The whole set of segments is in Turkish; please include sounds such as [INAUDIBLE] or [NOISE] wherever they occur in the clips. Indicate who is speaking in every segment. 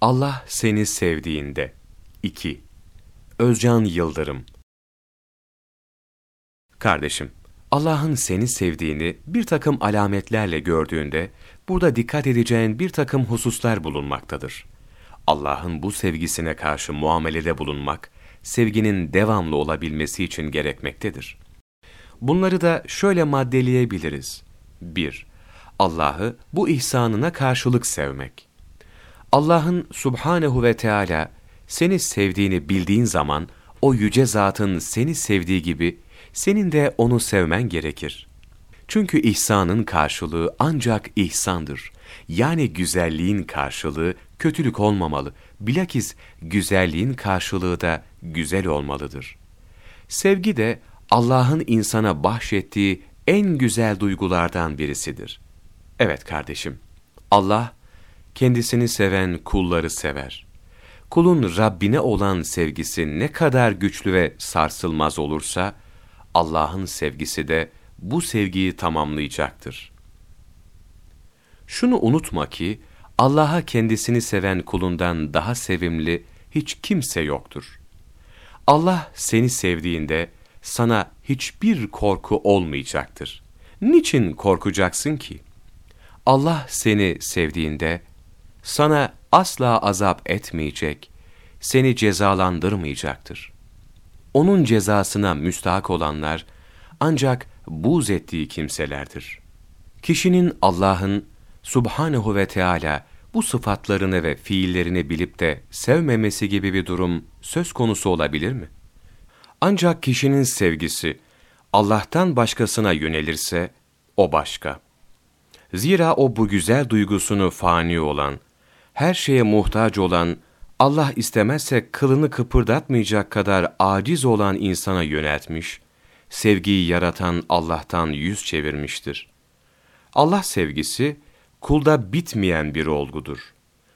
Speaker 1: Allah seni sevdiğinde 2. Özcan Yıldırım Kardeşim, Allah'ın seni sevdiğini bir takım alametlerle gördüğünde, burada dikkat edeceğin bir takım hususlar bulunmaktadır. Allah'ın bu sevgisine karşı muamelede bulunmak, sevginin devamlı olabilmesi için gerekmektedir. Bunları da şöyle maddeleyebiliriz. 1. Allah'ı bu ihsanına karşılık sevmek. Allah'ın subhanehu ve Teala seni sevdiğini bildiğin zaman, o yüce zatın seni sevdiği gibi, senin de onu sevmen gerekir. Çünkü ihsanın karşılığı ancak ihsandır. Yani güzelliğin karşılığı kötülük olmamalı. Bilakis güzelliğin karşılığı da güzel olmalıdır. Sevgi de Allah'ın insana bahşettiği en güzel duygulardan birisidir. Evet kardeşim, Allah kendisini seven kulları sever. Kulun Rabbine olan sevgisi ne kadar güçlü ve sarsılmaz olursa, Allah'ın sevgisi de bu sevgiyi tamamlayacaktır. Şunu unutma ki, Allah'a kendisini seven kulundan daha sevimli hiç kimse yoktur. Allah seni sevdiğinde sana hiçbir korku olmayacaktır. Niçin korkacaksın ki? Allah seni sevdiğinde sana asla azap etmeyecek, seni cezalandırmayacaktır. Onun cezasına müstahak olanlar ancak buz ettiği kimselerdir. Kişinin Allah'ın subhanehu ve Teala bu sıfatlarını ve fiillerini bilip de sevmemesi gibi bir durum söz konusu olabilir mi? Ancak kişinin sevgisi Allah'tan başkasına yönelirse o başka. Zira o bu güzel duygusunu fani olan, her şeye muhtaç olan, Allah istemezse kılını kıpırdatmayacak kadar aciz olan insana yöneltmiş, sevgiyi yaratan Allah'tan yüz çevirmiştir. Allah sevgisi, kulda bitmeyen bir olgudur.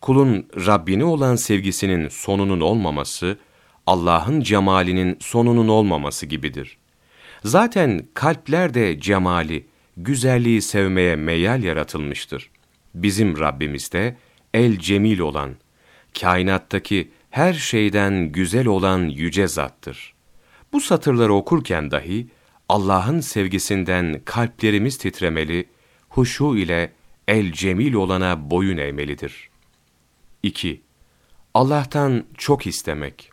Speaker 1: Kulun Rabbine olan sevgisinin sonunun olmaması, Allah'ın cemalinin sonunun olmaması gibidir. Zaten kalpler de cemali, güzelliği sevmeye meyal yaratılmıştır. Bizim Rabbimiz de el cemil olan, kainattaki her şeyden güzel olan yüce zattır. Bu satırları okurken dahi Allah'ın sevgisinden kalplerimiz titremeli, huşu ile el cemil olana boyun eğmelidir. 2. Allah'tan çok istemek.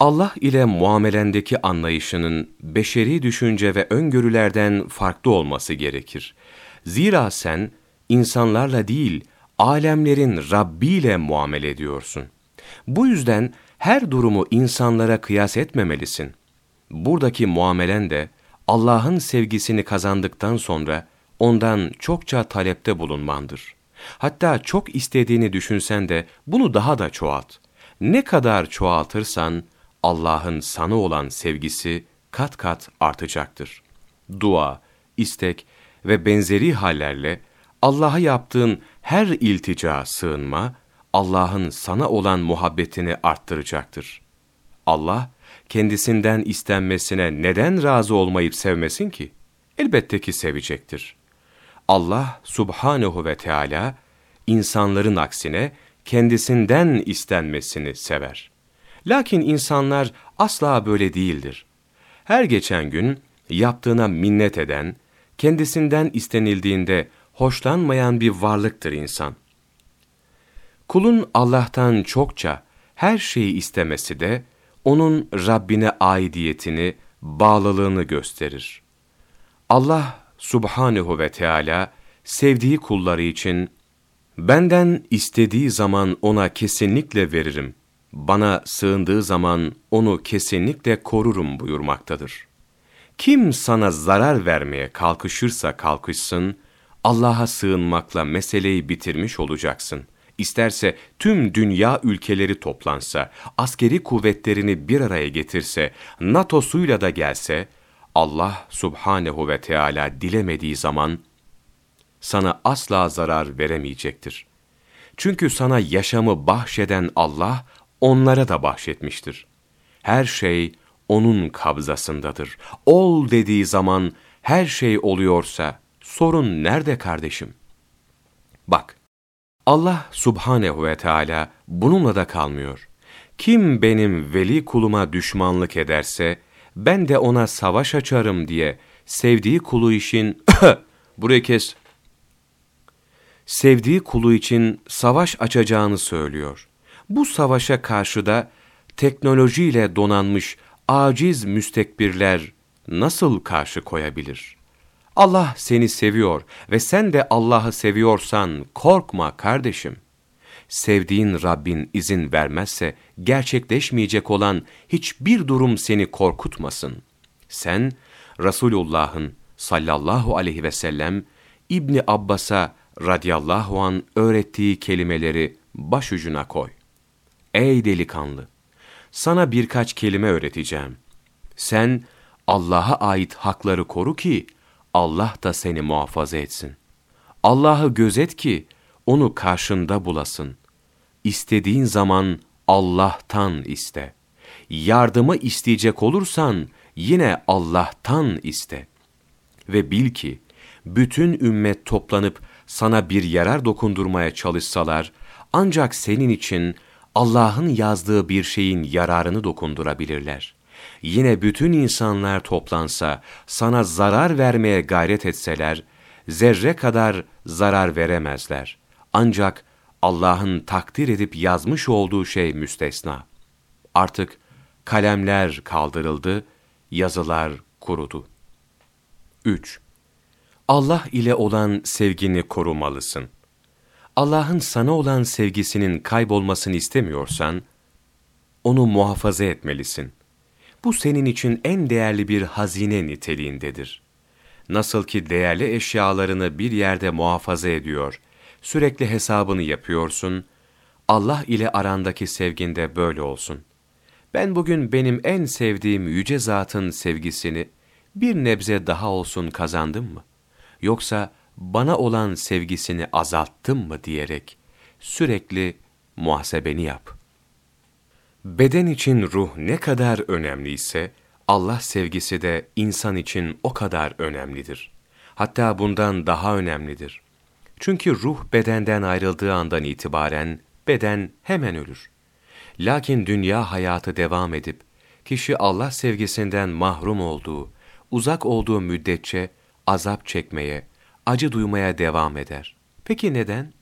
Speaker 1: Allah ile muamelendeki anlayışının beşeri düşünce ve öngörülerden farklı olması gerekir. Zira sen insanlarla değil, alemlerin Rabbi ile muamele ediyorsun. Bu yüzden her durumu insanlara kıyas etmemelisin. Buradaki muamelen de Allah'ın sevgisini kazandıktan sonra ondan çokça talepte bulunmandır. Hatta çok istediğini düşünsen de bunu daha da çoğalt. Ne kadar çoğaltırsan Allah'ın sana olan sevgisi kat kat artacaktır. Dua, istek ve benzeri hallerle Allah'a yaptığın her iltica sığınma, Allah'ın sana olan muhabbetini arttıracaktır. Allah, kendisinden istenmesine neden razı olmayıp sevmesin ki? Elbette ki sevecektir. Allah subhanehu ve Teala insanların aksine kendisinden istenmesini sever. Lakin insanlar asla böyle değildir. Her geçen gün yaptığına minnet eden, kendisinden istenildiğinde hoşlanmayan bir varlıktır insan. Kulun Allah'tan çokça her şeyi istemesi de onun Rabbine aidiyetini, bağlılığını gösterir. Allah subhanehu ve Teala sevdiği kulları için benden istediği zaman ona kesinlikle veririm. Bana sığındığı zaman onu kesinlikle korurum buyurmaktadır. Kim sana zarar vermeye kalkışırsa kalkışsın, Allah'a sığınmakla meseleyi bitirmiş olacaksın. İsterse tüm dünya ülkeleri toplansa, askeri kuvvetlerini bir araya getirse, NATO'suyla da gelse, Allah subhanehu ve Teala dilemediği zaman, sana asla zarar veremeyecektir. Çünkü sana yaşamı bahşeden Allah, onlara da bahşetmiştir. Her şey O'nun kabzasındadır. Ol dediği zaman her şey oluyorsa, sorun nerede kardeşim? Bak, Allah subhanehu ve Teala bununla da kalmıyor. Kim benim veli kuluma düşmanlık ederse, ben de ona savaş açarım diye sevdiği kulu için, [COUGHS] burayı kes, sevdiği kulu için savaş açacağını söylüyor. Bu savaşa karşı da teknolojiyle donanmış aciz müstekbirler nasıl karşı koyabilir? Allah seni seviyor ve sen de Allah'ı seviyorsan korkma kardeşim. Sevdiğin Rabbin izin vermezse gerçekleşmeyecek olan hiçbir durum seni korkutmasın. Sen Resulullah'ın sallallahu aleyhi ve sellem İbni Abbas'a radiyallahu an öğrettiği kelimeleri başucuna koy. Ey delikanlı! Sana birkaç kelime öğreteceğim. Sen Allah'a ait hakları koru ki Allah da seni muhafaza etsin. Allah'ı gözet ki onu karşında bulasın. İstediğin zaman Allah'tan iste. Yardımı isteyecek olursan yine Allah'tan iste. Ve bil ki bütün ümmet toplanıp sana bir yarar dokundurmaya çalışsalar ancak senin için Allah'ın yazdığı bir şeyin yararını dokundurabilirler. Yine bütün insanlar toplansa, sana zarar vermeye gayret etseler, zerre kadar zarar veremezler. Ancak Allah'ın takdir edip yazmış olduğu şey müstesna. Artık kalemler kaldırıldı, yazılar kurudu. 3. Allah ile olan sevgini korumalısın. Allah'ın sana olan sevgisinin kaybolmasını istemiyorsan, onu muhafaza etmelisin. Bu senin için en değerli bir hazine niteliğindedir. Nasıl ki değerli eşyalarını bir yerde muhafaza ediyor, sürekli hesabını yapıyorsun, Allah ile arandaki sevginde böyle olsun. Ben bugün benim en sevdiğim yüce zatın sevgisini bir nebze daha olsun kazandım mı? Yoksa bana olan sevgisini azalttım mı diyerek sürekli muhasebeni yap. Beden için ruh ne kadar önemliyse, Allah sevgisi de insan için o kadar önemlidir. Hatta bundan daha önemlidir. Çünkü ruh bedenden ayrıldığı andan itibaren beden hemen ölür. Lakin dünya hayatı devam edip, kişi Allah sevgisinden mahrum olduğu, uzak olduğu müddetçe azap çekmeye, acı duymaya devam eder. Peki neden?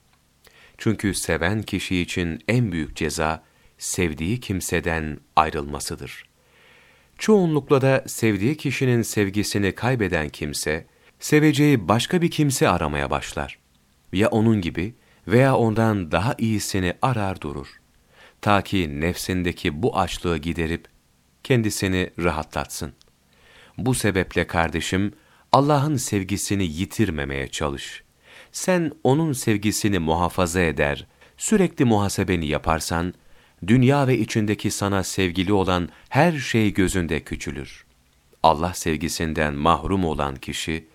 Speaker 1: Çünkü seven kişi için en büyük ceza, sevdiği kimseden ayrılmasıdır. Çoğunlukla da sevdiği kişinin sevgisini kaybeden kimse, seveceği başka bir kimse aramaya başlar. Ya onun gibi veya ondan daha iyisini arar durur. Ta ki nefsindeki bu açlığı giderip kendisini rahatlatsın. Bu sebeple kardeşim, Allah'ın sevgisini yitirmemeye çalış. Sen onun sevgisini muhafaza eder, sürekli muhasebeni yaparsan, dünya ve içindeki sana sevgili olan her şey gözünde küçülür. Allah sevgisinden mahrum olan kişi,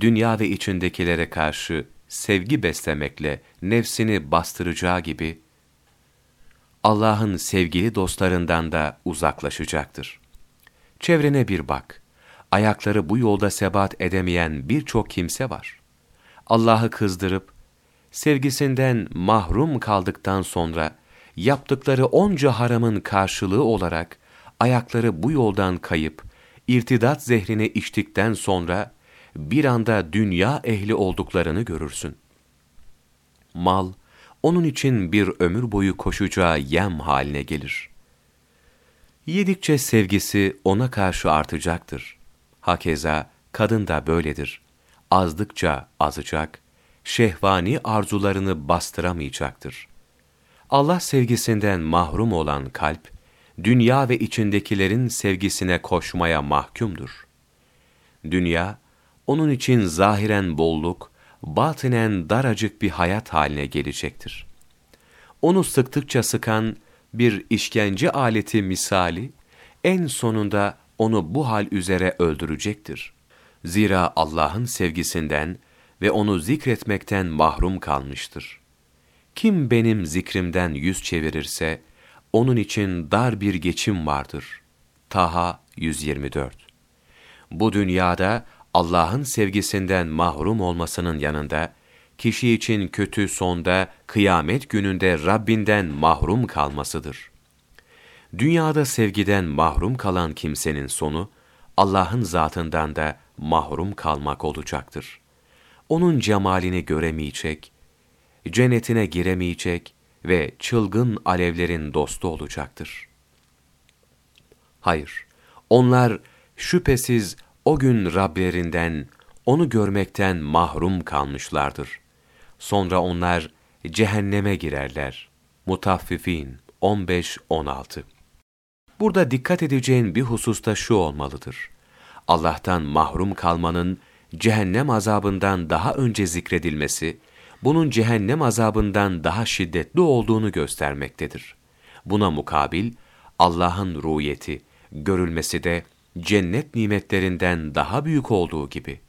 Speaker 1: dünya ve içindekilere karşı sevgi beslemekle nefsini bastıracağı gibi, Allah'ın sevgili dostlarından da uzaklaşacaktır. Çevrene bir bak ayakları bu yolda sebat edemeyen birçok kimse var. Allah'ı kızdırıp, sevgisinden mahrum kaldıktan sonra, yaptıkları onca haramın karşılığı olarak, ayakları bu yoldan kayıp, irtidat zehrini içtikten sonra, bir anda dünya ehli olduklarını görürsün. Mal, onun için bir ömür boyu koşacağı yem haline gelir. Yedikçe sevgisi ona karşı artacaktır. Hakeza kadın da böyledir. Azdıkça azacak, şehvani arzularını bastıramayacaktır. Allah sevgisinden mahrum olan kalp, dünya ve içindekilerin sevgisine koşmaya mahkumdur. Dünya, onun için zahiren bolluk, batinen daracık bir hayat haline gelecektir. Onu sıktıkça sıkan bir işkence aleti misali, en sonunda onu bu hal üzere öldürecektir. Zira Allah'ın sevgisinden ve onu zikretmekten mahrum kalmıştır. Kim benim zikrimden yüz çevirirse, onun için dar bir geçim vardır. Taha 124 Bu dünyada Allah'ın sevgisinden mahrum olmasının yanında, kişi için kötü sonda, kıyamet gününde Rabbinden mahrum kalmasıdır. Dünyada sevgiden mahrum kalan kimsenin sonu, Allah'ın zatından da mahrum kalmak olacaktır. Onun cemalini göremeyecek, cennetine giremeyecek ve çılgın alevlerin dostu olacaktır. Hayır, onlar şüphesiz o gün Rablerinden, onu görmekten mahrum kalmışlardır. Sonra onlar cehenneme girerler. Mutaffifin 15-16 Burada dikkat edeceğin bir hususta şu olmalıdır. Allah'tan mahrum kalmanın cehennem azabından daha önce zikredilmesi, bunun cehennem azabından daha şiddetli olduğunu göstermektedir. Buna mukabil, Allah'ın ruhiyeti, görülmesi de cennet nimetlerinden daha büyük olduğu gibi.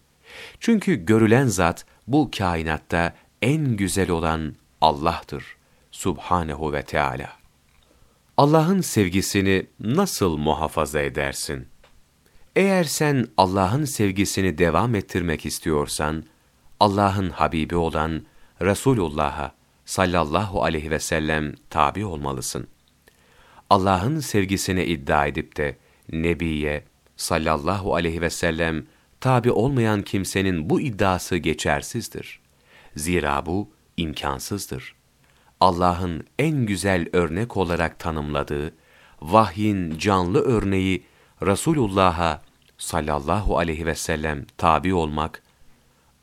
Speaker 1: Çünkü görülen zat bu kainatta en güzel olan Allah'tır. Subhanehu ve Teala. Allah'ın sevgisini nasıl muhafaza edersin? Eğer sen Allah'ın sevgisini devam ettirmek istiyorsan, Allah'ın Habibi olan Resulullah'a sallallahu aleyhi ve sellem tabi olmalısın. Allah'ın sevgisini iddia edip de Nebiye sallallahu aleyhi ve sellem tabi olmayan kimsenin bu iddiası geçersizdir. Zira bu imkansızdır. Allah'ın en güzel örnek olarak tanımladığı, vahyin canlı örneği Resulullah'a sallallahu aleyhi ve sellem tabi olmak,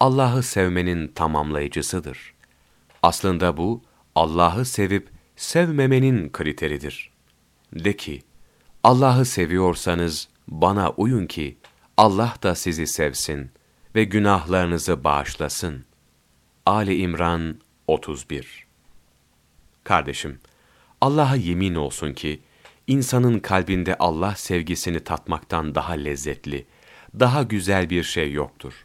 Speaker 1: Allah'ı sevmenin tamamlayıcısıdır. Aslında bu, Allah'ı sevip sevmemenin kriteridir. De ki, Allah'ı seviyorsanız bana uyun ki Allah da sizi sevsin ve günahlarınızı bağışlasın. Ali İmran 31 Kardeşim, Allah'a yemin olsun ki, insanın kalbinde Allah sevgisini tatmaktan daha lezzetli, daha güzel bir şey yoktur.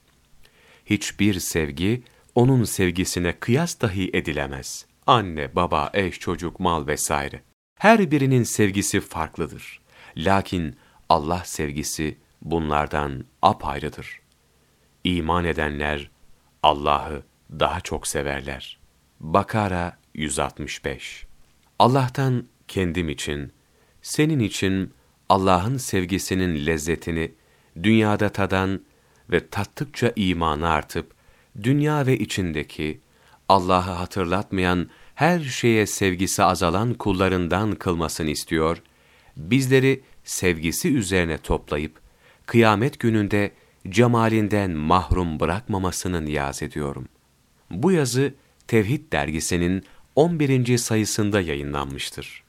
Speaker 1: Hiçbir sevgi, onun sevgisine kıyas dahi edilemez. Anne, baba, eş, çocuk, mal vesaire. Her birinin sevgisi farklıdır. Lakin Allah sevgisi bunlardan apayrıdır. İman edenler Allah'ı daha çok severler. Bakara 165 Allah'tan kendim için, senin için Allah'ın sevgisinin lezzetini dünyada tadan ve tattıkça imanı artıp, dünya ve içindeki Allah'ı hatırlatmayan her şeye sevgisi azalan kullarından kılmasını istiyor, bizleri sevgisi üzerine toplayıp, kıyamet gününde cemalinden mahrum bırakmamasını niyaz ediyorum. Bu yazı Tevhid dergisinin 11. sayısında yayınlanmıştır.